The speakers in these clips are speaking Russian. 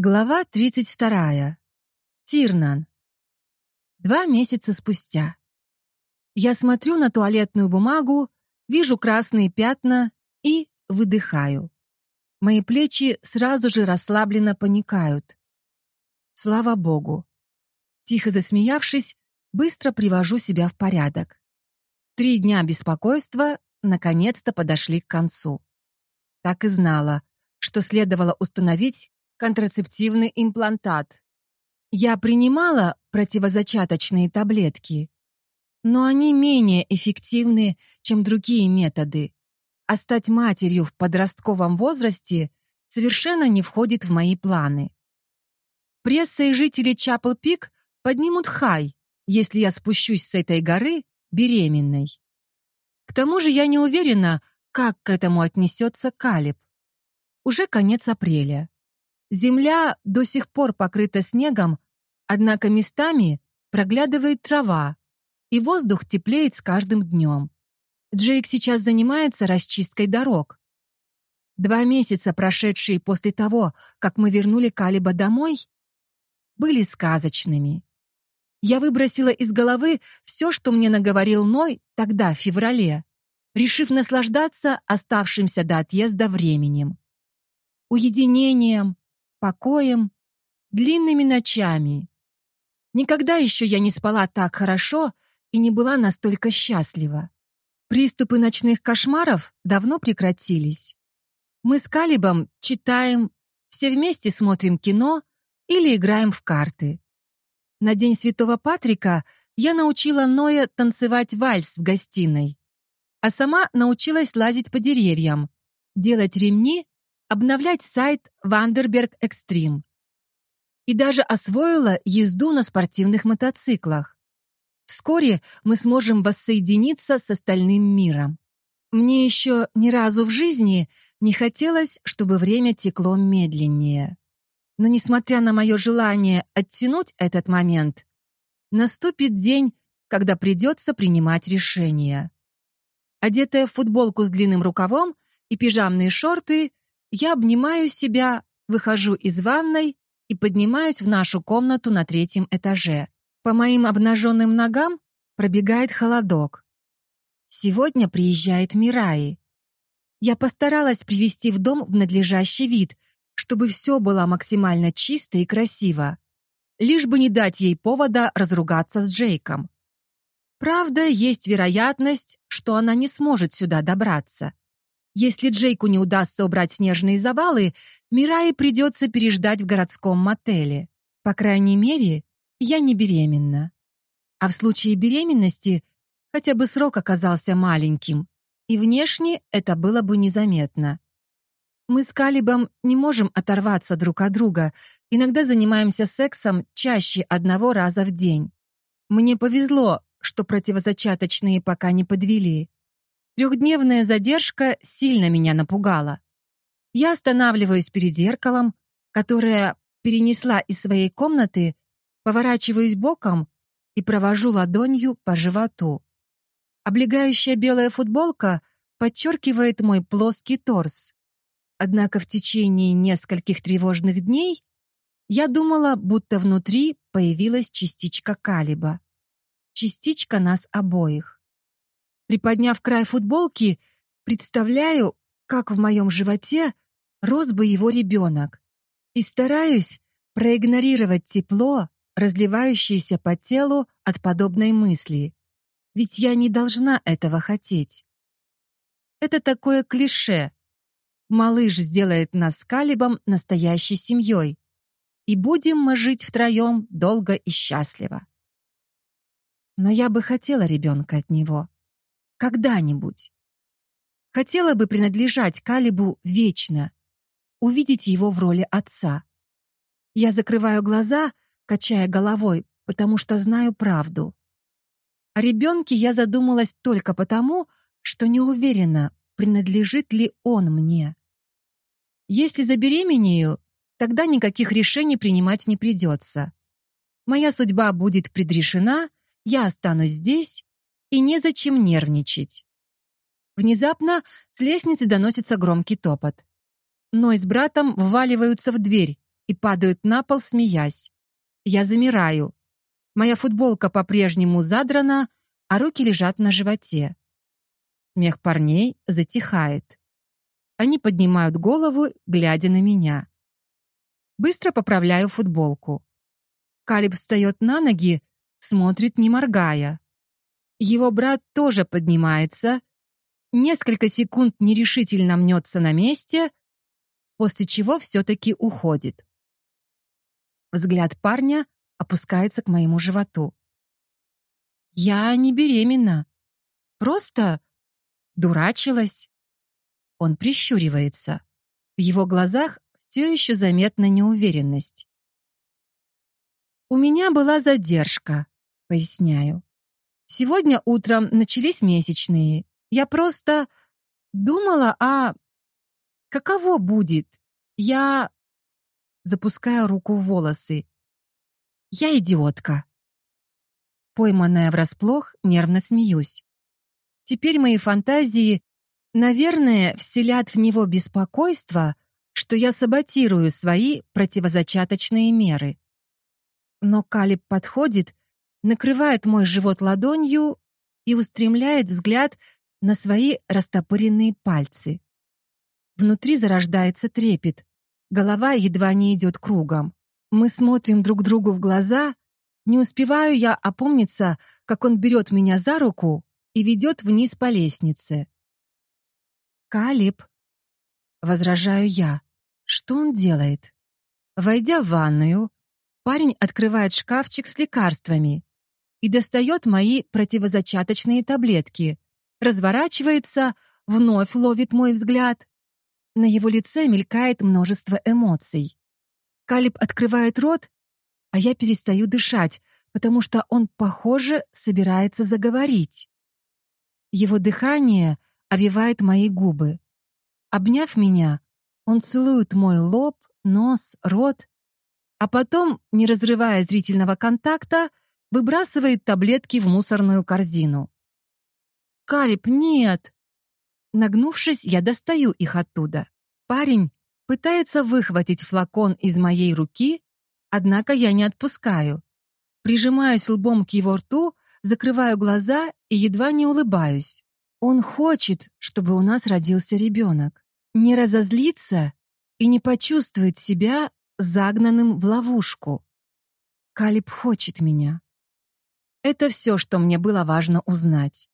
Глава 32. Тирнан. Два месяца спустя. Я смотрю на туалетную бумагу, вижу красные пятна и выдыхаю. Мои плечи сразу же расслабленно паникают. Слава богу. Тихо засмеявшись, быстро привожу себя в порядок. Три дня беспокойства наконец-то подошли к концу. Так и знала, что следовало установить контрацептивный имплантат. Я принимала противозачаточные таблетки, но они менее эффективны, чем другие методы, а стать матерью в подростковом возрасте совершенно не входит в мои планы. Пресса и жители Чапл-Пик поднимут хай, если я спущусь с этой горы беременной. К тому же я не уверена, как к этому отнесется Калиб. Уже конец апреля. Земля до сих пор покрыта снегом, однако местами проглядывает трава, и воздух теплеет с каждым днем. Джейк сейчас занимается расчисткой дорог. Два месяца, прошедшие после того, как мы вернули Калиба домой, были сказочными. Я выбросила из головы все, что мне наговорил Ной тогда, в феврале, решив наслаждаться оставшимся до отъезда временем. Уединением, покоем, длинными ночами. Никогда еще я не спала так хорошо и не была настолько счастлива. Приступы ночных кошмаров давно прекратились. Мы с Калибом читаем, все вместе смотрим кино или играем в карты. На День Святого Патрика я научила Ноя танцевать вальс в гостиной, а сама научилась лазить по деревьям, делать ремни обновлять сайт Вандерберг Экстрим. И даже освоила езду на спортивных мотоциклах. Вскоре мы сможем воссоединиться с остальным миром. Мне еще ни разу в жизни не хотелось, чтобы время текло медленнее. Но несмотря на мое желание оттянуть этот момент, наступит день, когда придется принимать решение. Одетая в футболку с длинным рукавом и пижамные шорты, я обнимаю себя, выхожу из ванной и поднимаюсь в нашу комнату на третьем этаже. По моим обнаженным ногам пробегает холодок. Сегодня приезжает Мираи. Я постаралась привести в дом в надлежащий вид, чтобы все было максимально чисто и красиво, лишь бы не дать ей повода разругаться с Джейком. Правда, есть вероятность, что она не сможет сюда добраться. Если Джейку не удастся убрать снежные завалы, Мирае придется переждать в городском мотеле. По крайней мере, я не беременна. А в случае беременности хотя бы срок оказался маленьким, и внешне это было бы незаметно. Мы с Калибом не можем оторваться друг от друга, иногда занимаемся сексом чаще одного раза в день. Мне повезло, что противозачаточные пока не подвели. Трехдневная задержка сильно меня напугала. Я останавливаюсь перед зеркалом, которое перенесла из своей комнаты, поворачиваюсь боком и провожу ладонью по животу. Облегающая белая футболка подчеркивает мой плоский торс. Однако в течение нескольких тревожных дней я думала, будто внутри появилась частичка калиба. Частичка нас обоих. Приподняв край футболки, представляю, как в моем животе рос бы его ребенок. И стараюсь проигнорировать тепло, разливающееся по телу от подобной мысли. Ведь я не должна этого хотеть. Это такое клише. Малыш сделает нас с Калибом настоящей семьей. И будем мы жить втроем долго и счастливо. Но я бы хотела ребенка от него. Когда-нибудь. Хотела бы принадлежать Калибу вечно, увидеть его в роли отца. Я закрываю глаза, качая головой, потому что знаю правду. О ребенке я задумалась только потому, что не уверена, принадлежит ли он мне. Если забеременею, тогда никаких решений принимать не придется. Моя судьба будет предрешена, я останусь здесь, и незачем нервничать. Внезапно с лестницы доносится громкий топот. Ной с братом вваливаются в дверь, и падают на пол, смеясь. Я замираю. Моя футболка по-прежнему задрана, а руки лежат на животе. Смех парней затихает. Они поднимают голову, глядя на меня. Быстро поправляю футболку. Калиб встает на ноги, смотрит, не моргая. Его брат тоже поднимается, несколько секунд нерешительно мнется на месте, после чего все-таки уходит. Взгляд парня опускается к моему животу. Я не беременна. Просто дурачилась. Он прищуривается. В его глазах все еще заметна неуверенность. У меня была задержка, поясняю. Сегодня утром начались месячные. Я просто думала, а каково будет? Я запускаю руку в волосы. Я идиотка. Пойманная врасплох, нервно смеюсь. Теперь мои фантазии, наверное, вселят в него беспокойство, что я саботирую свои противозачаточные меры. Но Калиб подходит накрывает мой живот ладонью и устремляет взгляд на свои растопыренные пальцы. Внутри зарождается трепет. Голова едва не идет кругом. Мы смотрим друг другу в глаза. Не успеваю я опомниться, как он берет меня за руку и ведет вниз по лестнице. «Калиб», — возражаю я, — «что он делает?» Войдя в ванную, парень открывает шкафчик с лекарствами, и достает мои противозачаточные таблетки, разворачивается, вновь ловит мой взгляд. На его лице мелькает множество эмоций. Калиб открывает рот, а я перестаю дышать, потому что он, похоже, собирается заговорить. Его дыхание овивает мои губы. Обняв меня, он целует мой лоб, нос, рот, а потом, не разрывая зрительного контакта, выбрасывает таблетки в мусорную корзину. «Калиб, нет!» Нагнувшись, я достаю их оттуда. Парень пытается выхватить флакон из моей руки, однако я не отпускаю. Прижимаюсь лбом к его рту, закрываю глаза и едва не улыбаюсь. Он хочет, чтобы у нас родился ребенок. Не разозлиться и не почувствовать себя загнанным в ловушку. Калиб хочет меня. Это все, что мне было важно узнать.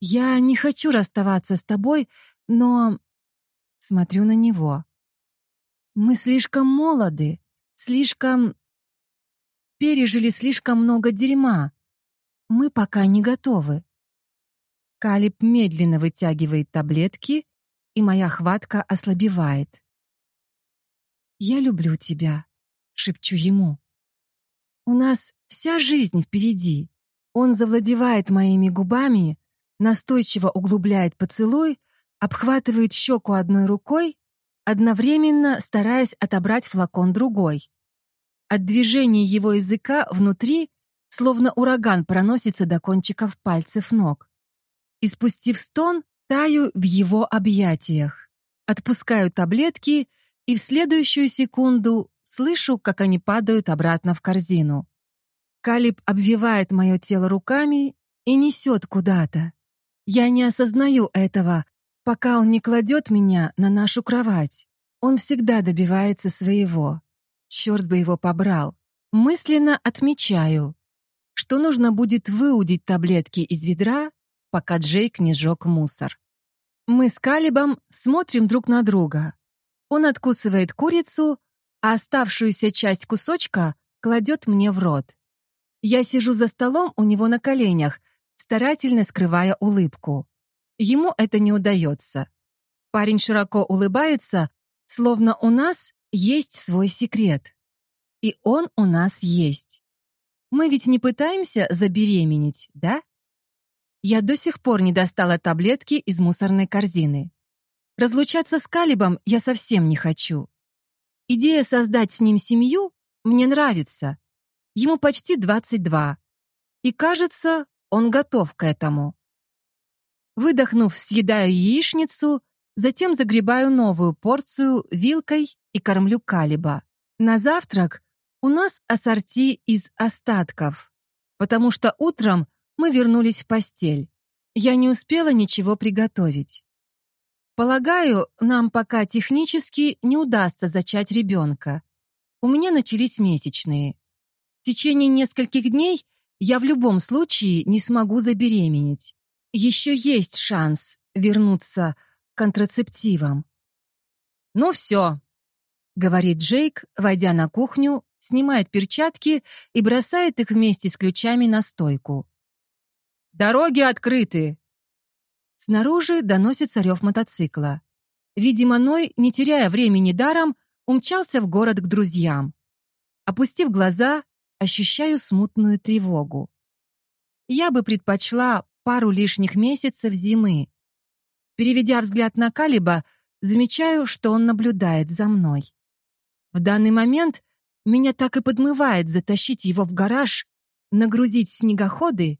Я не хочу расставаться с тобой, но... Смотрю на него. Мы слишком молоды, слишком... Пережили слишком много дерьма. Мы пока не готовы. Калиб медленно вытягивает таблетки, и моя хватка ослабевает. «Я люблю тебя», — шепчу ему. У нас вся жизнь впереди. Он завладевает моими губами, настойчиво углубляет поцелуй, обхватывает щеку одной рукой, одновременно стараясь отобрать флакон другой. От движения его языка внутри словно ураган проносится до кончиков пальцев ног. Испустив стон, таю в его объятиях. Отпускаю таблетки и в следующую секунду Слышу, как они падают обратно в корзину. Калиб обвивает мое тело руками и несет куда-то. Я не осознаю этого, пока он не кладет меня на нашу кровать. Он всегда добивается своего. Черт бы его побрал. Мысленно отмечаю, что нужно будет выудить таблетки из ведра, пока Джейк не сжег мусор. Мы с Калибом смотрим друг на друга. Он откусывает курицу, а оставшуюся часть кусочка кладет мне в рот. Я сижу за столом у него на коленях, старательно скрывая улыбку. Ему это не удается. Парень широко улыбается, словно у нас есть свой секрет. И он у нас есть. Мы ведь не пытаемся забеременеть, да? Я до сих пор не достала таблетки из мусорной корзины. Разлучаться с Калибом я совсем не хочу. Идея создать с ним семью мне нравится. Ему почти 22. И кажется, он готов к этому. Выдохнув, съедаю яичницу, затем загребаю новую порцию вилкой и кормлю Калиба. На завтрак у нас ассорти из остатков, потому что утром мы вернулись в постель. Я не успела ничего приготовить. Полагаю, нам пока технически не удастся зачать ребенка. У меня начались месячные. В течение нескольких дней я в любом случае не смогу забеременеть. Еще есть шанс вернуться к контрацептивам. «Ну все», — говорит Джейк, войдя на кухню, снимает перчатки и бросает их вместе с ключами на стойку. «Дороги открыты!» Снаружи доносится рев мотоцикла. Видимо, Ной, не теряя времени даром, умчался в город к друзьям. Опустив глаза, ощущаю смутную тревогу. Я бы предпочла пару лишних месяцев зимы. Переведя взгляд на Калиба, замечаю, что он наблюдает за мной. В данный момент меня так и подмывает затащить его в гараж, нагрузить снегоходы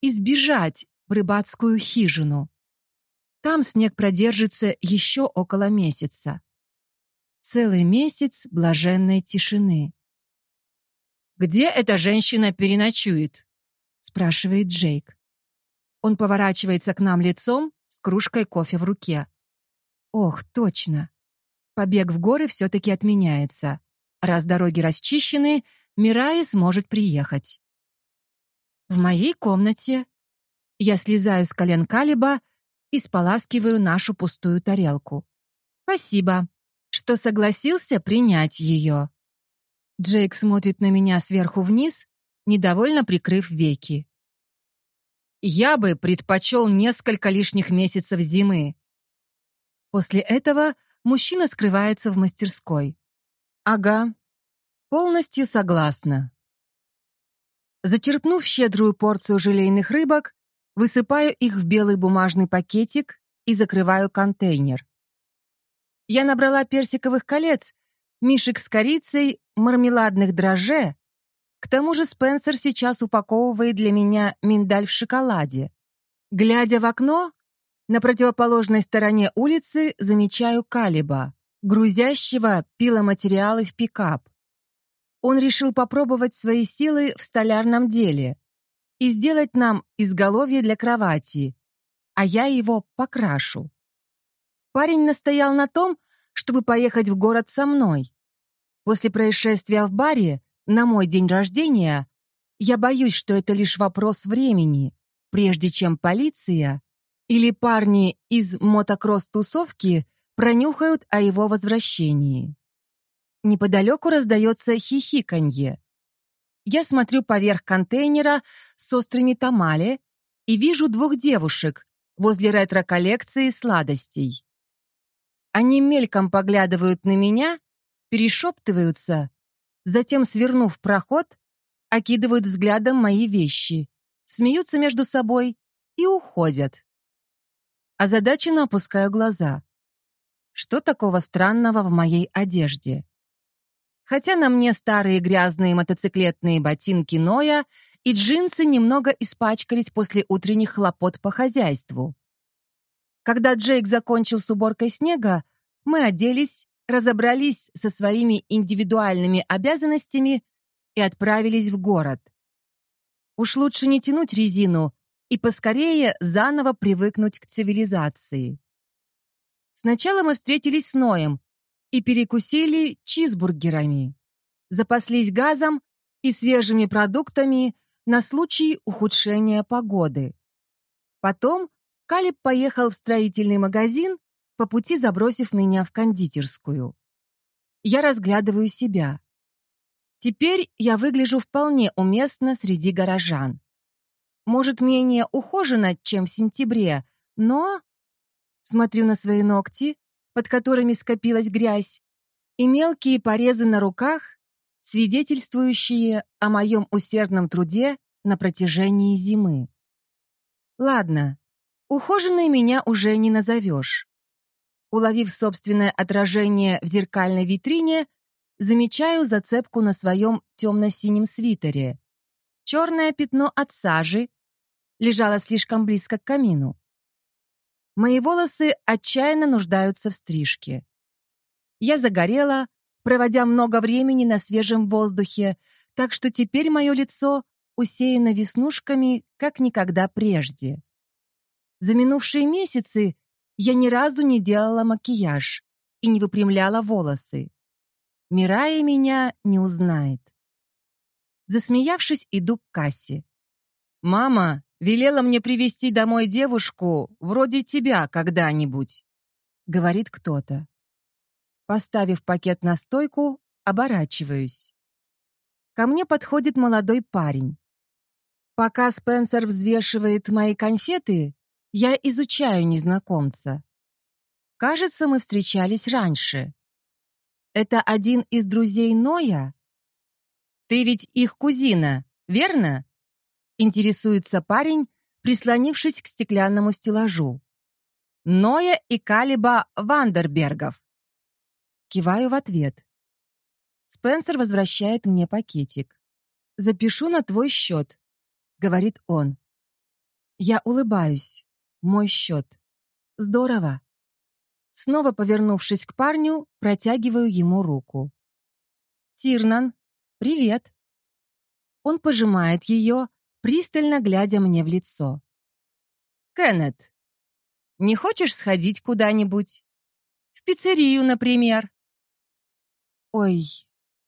и сбежать в рыбацкую хижину. Там снег продержится еще около месяца. Целый месяц блаженной тишины. «Где эта женщина переночует?» — спрашивает Джейк. Он поворачивается к нам лицом с кружкой кофе в руке. Ох, точно. Побег в горы все-таки отменяется. Раз дороги расчищены, Мирай сможет приехать. В моей комнате я слезаю с колен Калиба и споласкиваю нашу пустую тарелку. Спасибо, что согласился принять ее. Джейк смотрит на меня сверху вниз, недовольно прикрыв веки. Я бы предпочел несколько лишних месяцев зимы. После этого мужчина скрывается в мастерской. Ага, полностью согласна. Зачерпнув щедрую порцию желейных рыбок, высыпаю их в белый бумажный пакетик и закрываю контейнер. Я набрала персиковых колец, мишек с корицей, мармеладных дрожже. К тому же Спенсер сейчас упаковывает для меня миндаль в шоколаде. Глядя в окно, на противоположной стороне улицы замечаю Калиба, грузящего пиломатериалы в пикап. Он решил попробовать свои силы в столярном деле и сделать нам изголовье для кровати, а я его покрашу. Парень настоял на том, чтобы поехать в город со мной. После происшествия в баре, на мой день рождения, я боюсь, что это лишь вопрос времени, прежде чем полиция или парни из мотокросс-тусовки пронюхают о его возвращении. Неподалеку раздается хихиканье. Я смотрю поверх контейнера с острыми тамали и вижу двух девушек возле ретро-коллекции сладостей. Они мельком поглядывают на меня, перешептываются, затем, свернув проход, окидывают взглядом мои вещи, смеются между собой и уходят. Озадаченно опускаю глаза. Что такого странного в моей одежде? Хотя на мне старые грязные мотоциклетные ботинки Ноя и джинсы немного испачкались после утренних хлопот по хозяйству. Когда Джейк закончил с уборкой снега, мы оделись, разобрались со своими индивидуальными обязанностями и отправились в город. Уж лучше не тянуть резину и поскорее заново привыкнуть к цивилизации. Сначала мы встретились с Ноем и перекусили чизбургерами. Запаслись газом и свежими продуктами на случай ухудшения погоды. Потом Калиб поехал в строительный магазин, по пути забросив меня в кондитерскую. Я разглядываю себя. Теперь я выгляжу вполне уместно среди горожан. Может, менее ухоженно, чем в сентябре, но... Смотрю на свои ногти, под которыми скопилась грязь, и мелкие порезы на руках, свидетельствующие о моем усердном труде на протяжении зимы. Ладно, Ухоженной меня уже не назовешь. Уловив собственное отражение в зеркальной витрине, замечаю зацепку на своем темно-синем свитере. Черное пятно от сажи лежало слишком близко к камину. Мои волосы отчаянно нуждаются в стрижке. Я загорела, проводя много времени на свежем воздухе, так что теперь мое лицо усеяно веснушками, как никогда прежде. За минувшие месяцы я ни разу не делала макияж и не выпрямляла волосы. Мирая меня не узнает. Засмеявшись, иду к кассе. «Мама велела мне привезти домой девушку вроде тебя когда-нибудь», — говорит кто-то. Поставив пакет на стойку, оборачиваюсь. Ко мне подходит молодой парень. Пока Спенсер взвешивает мои конфеты, я изучаю незнакомца. Кажется, мы встречались раньше. Это один из друзей Ноя? Ты ведь их кузина, верно? Интересуется парень, прислонившись к стеклянному стеллажу. Ноя и Калиба Вандербергов. Киваю в ответ. Спенсер возвращает мне пакетик. «Запишу на твой счет», — говорит он. Я улыбаюсь. Мой счет. Здорово. Снова повернувшись к парню, протягиваю ему руку. «Тирнан, привет!» Он пожимает ее, пристально глядя мне в лицо. «Кеннет, не хочешь сходить куда-нибудь? В пиццерию, например?» «Ой,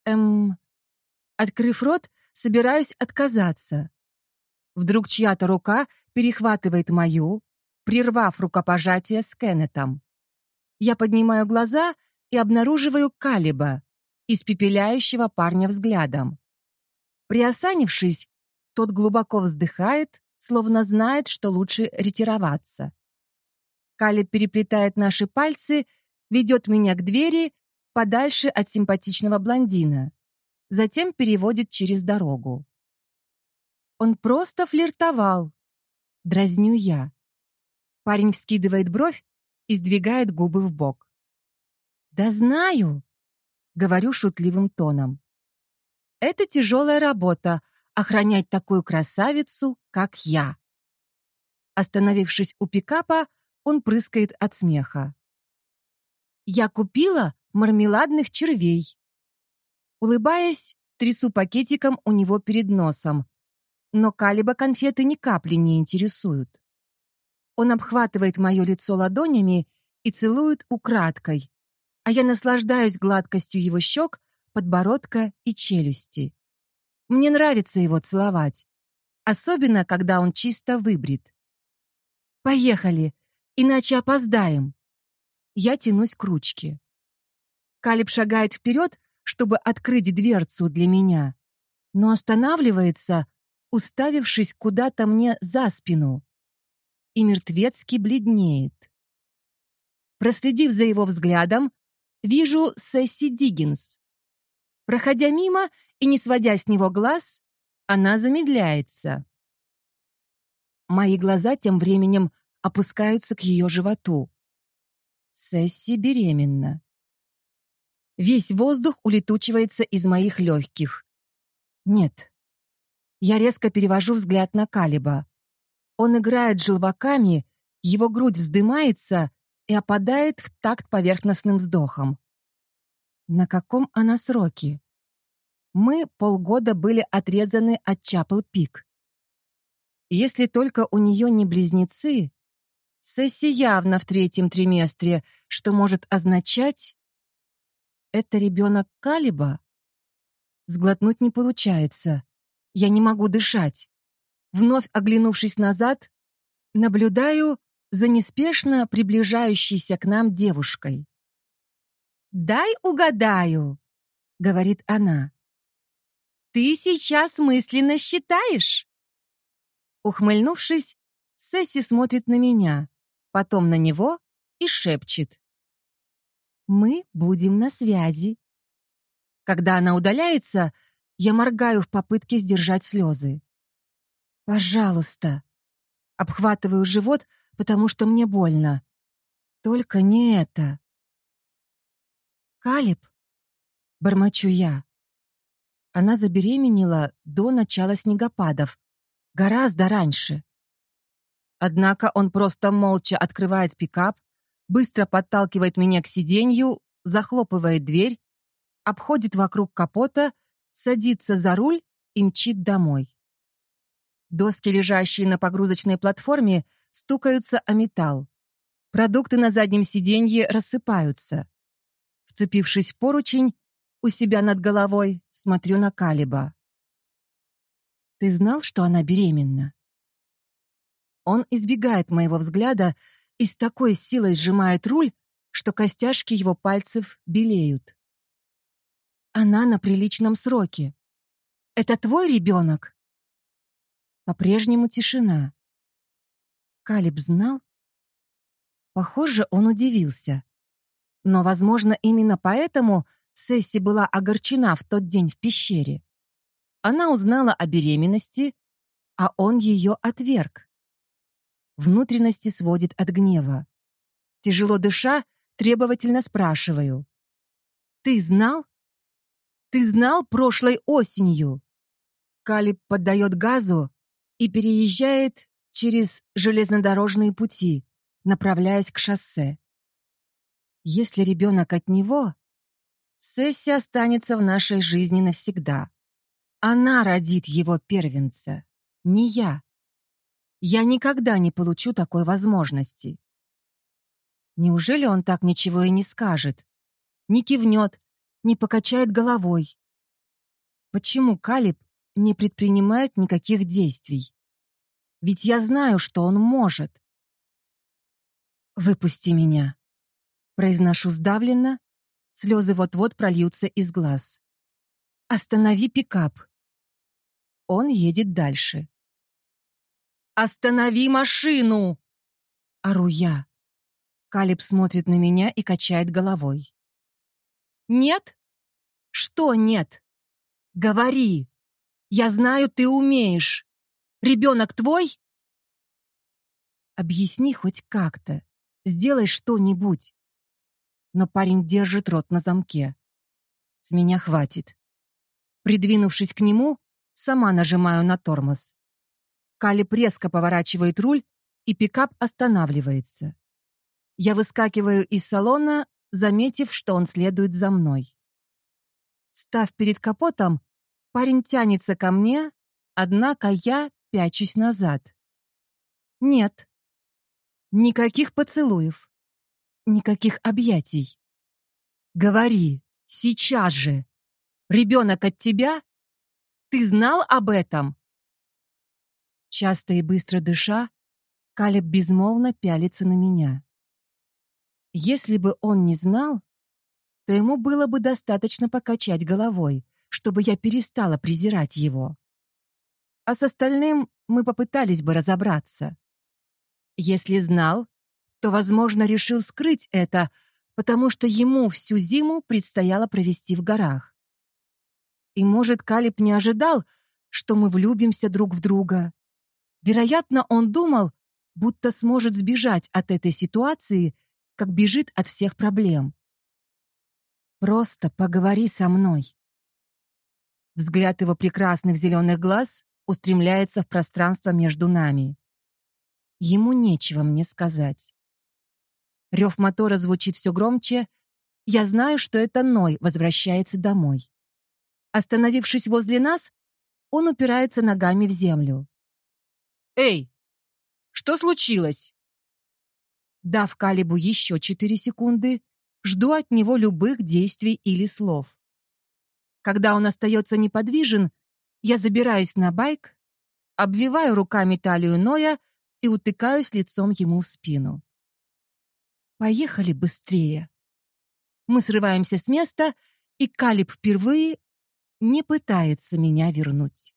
эм...» Открыв рот, собираюсь отказаться. Вдруг чья-то рука перехватывает мою, прервав рукопожатие с Кеннетом. Я поднимаю глаза и обнаруживаю Калиба, испепеляющего парня взглядом. Приосанившись, тот глубоко вздыхает, словно знает, что лучше ретироваться. Калиб переплетает наши пальцы, ведет меня к двери, подальше от симпатичного блондина. Затем переводит через дорогу. Он просто флиртовал. Дразню я. Парень вскидывает бровь и сдвигает губы в бок. «Да знаю», — говорю шутливым тоном. «Это тяжелая работа — охранять такую красавицу, как я». Остановившись у пикапа, он прыскает от смеха. «Я купила мармеладных червей». Улыбаясь, трясу пакетиком у него перед носом, но Калиба конфеты ни капли не интересуют. Он обхватывает мое лицо ладонями и целует украдкой, а я наслаждаюсь гладкостью его щек, подбородка и челюсти. Мне нравится его целовать, особенно когда он чисто выбрит. «Поехали, иначе опоздаем». Я тянусь к ручке. Калиб шагает вперед, чтобы открыть дверцу для меня, но останавливается, уставившись куда-то мне за спину, и мертвецки бледнеет. Проследив за его взглядом, вижу Сесси Диггинс. Проходя мимо и не сводя с него глаз, она замедляется. Мои глаза тем временем опускаются к ее животу. Сесси беременна. Весь воздух улетучивается из моих легких. Нет. Я резко перевожу взгляд на Калиба. Он играет желваками, его грудь вздымается и опадает в такт поверхностным вздохом. На каком она сроке? Мы полгода были отрезаны от Чапл-Пик. Если только у нее не близнецы, Сесси явно в третьем триместре, что может означать это ребенок Калиба? Сглотнуть не получается. Я не могу дышать. Вновь оглянувшись назад, наблюдаю за неспешно приближающейся к нам девушкой. «Дай угадаю», — говорит она. «Ты сейчас мысленно считаешь?» Ухмыльнувшись, Сесси смотрит на меня, потом на него и шепчет. Мы будем на связи. Когда она удаляется, я моргаю в попытке сдержать слезы. Пожалуйста. Обхватываю живот, потому что мне больно. Только не это. Калиб, бормочу я. Она забеременела до начала снегопадов, гораздо раньше. Однако он просто молча открывает пикап, быстро подталкивает меня к сиденью, захлопывает дверь, обходит вокруг капота, садится за руль и мчит домой. Доски, лежащие на погрузочной платформе, стукаются о металл. Продукты на заднем сиденье рассыпаются. Вцепившись в поручень, у себя над головой смотрю на Калиба. «Ты знал, что она беременна?» Он избегает моего взгляда и с такой силой сжимает руль, что костяшки его пальцев белеют. Она на приличном сроке. Это твой ребенок? По-прежнему тишина. Калиб знал? Похоже, он удивился. Но, возможно, именно поэтому Сесси была огорчена в тот день в пещере. Она узнала о беременности, а он ее отверг. Внутренности сводит от гнева. Тяжело дыша, требовательно спрашиваю. «Ты знал? Ты знал прошлой осенью?» Калиб поддает газу и переезжает через железнодорожные пути, направляясь к шоссе. Если ребенок от него, Сесси останется в нашей жизни навсегда. Она родит его первенца, не я. Я никогда не получу такой возможности. Неужели он так ничего и не скажет? Не кивнет, не покачает головой? Почему Калиб не предпринимает никаких действий? Ведь я знаю, что он может. «Выпусти меня», — произношу сдавленно, слезы вот-вот прольются из глаз. «Останови пикап». Он едет дальше. «Останови машину!» Ору я. Калиб смотрит на меня и качает головой. «Нет? Что нет? Говори! Я знаю, ты умеешь! Ребенок твой?» «Объясни хоть как-то. Сделай что-нибудь». Но парень держит рот на замке. С меня хватит. Придвинувшись к нему, сама нажимаю на тормоз. Калиб резко поворачивает руль, и пикап останавливается. Я выскакиваю из салона, заметив, что он следует за мной. Став перед капотом, парень тянется ко мне, однако я пячусь назад. Нет. Никаких поцелуев. Никаких объятий. Говори, сейчас же. Ребенок от тебя? Ты знал об этом? Часто и быстро дыша, Калеб безмолвно пялится на меня. Если бы он не знал, то ему было бы достаточно покачать головой, чтобы я перестала презирать его. А с остальным мы попытались бы разобраться. Если знал, то, возможно, решил скрыть это, потому что ему всю зиму предстояло провести в горах. И, может, Калиб не ожидал, что мы влюбимся друг в друга, Вероятно, он думал, будто сможет сбежать от этой ситуации, как бежит от всех проблем. «Просто поговори со мной». Взгляд его прекрасных зеленых глаз устремляется в пространство между нами. Ему нечего мне сказать. Рев мотора звучит все громче. Я знаю, что это Ной возвращается домой. Остановившись возле нас, он упирается ногами в землю. «Эй, что случилось?» Дав Калибу еще четыре секунды, жду от него любых действий или слов. Когда он остается неподвижен, я забираюсь на байк, обвиваю руками талию Ноя и утыкаюсь лицом ему в спину. Поехали быстрее. Мы срываемся с места, и Калиб впервые не пытается меня вернуть.